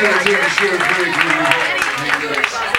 guys have a show. Thank you.